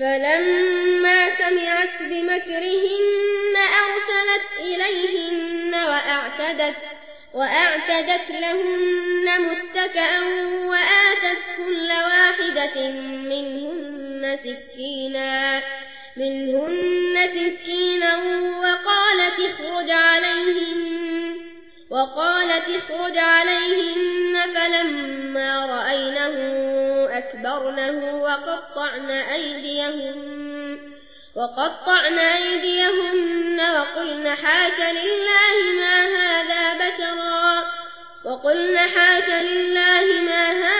فلما سمعت بمكرهن أرسلت إليهن وأعتدت, وأعتدت لهن متكأا وآتت كل واحدة منهن سكينا منهن سكينا وقالت اخرج عليهن وقالت اخرج عليهن فلما رأينه أكبرنه وقطعن أيديهن وقطعن أيديهن وقلن حاش لله ما هذا بشرا وقلن حاش لله ما هذا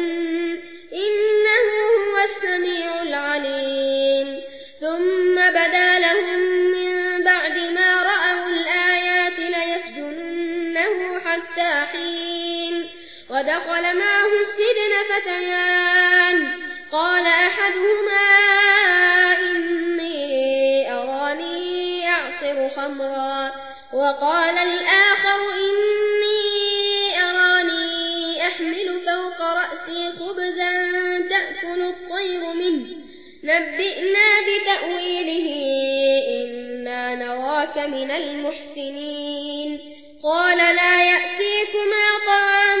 ودخل معه السجن فتيان. قال أحدهما إني أراني أعصر خمرا. وقال الآخر إني أراني أحمل فوق رأسي خبزا تأكل الطير منه. نبئنا بتأويله إنا نراك من المحسنين. قال لا يأتيكما طعام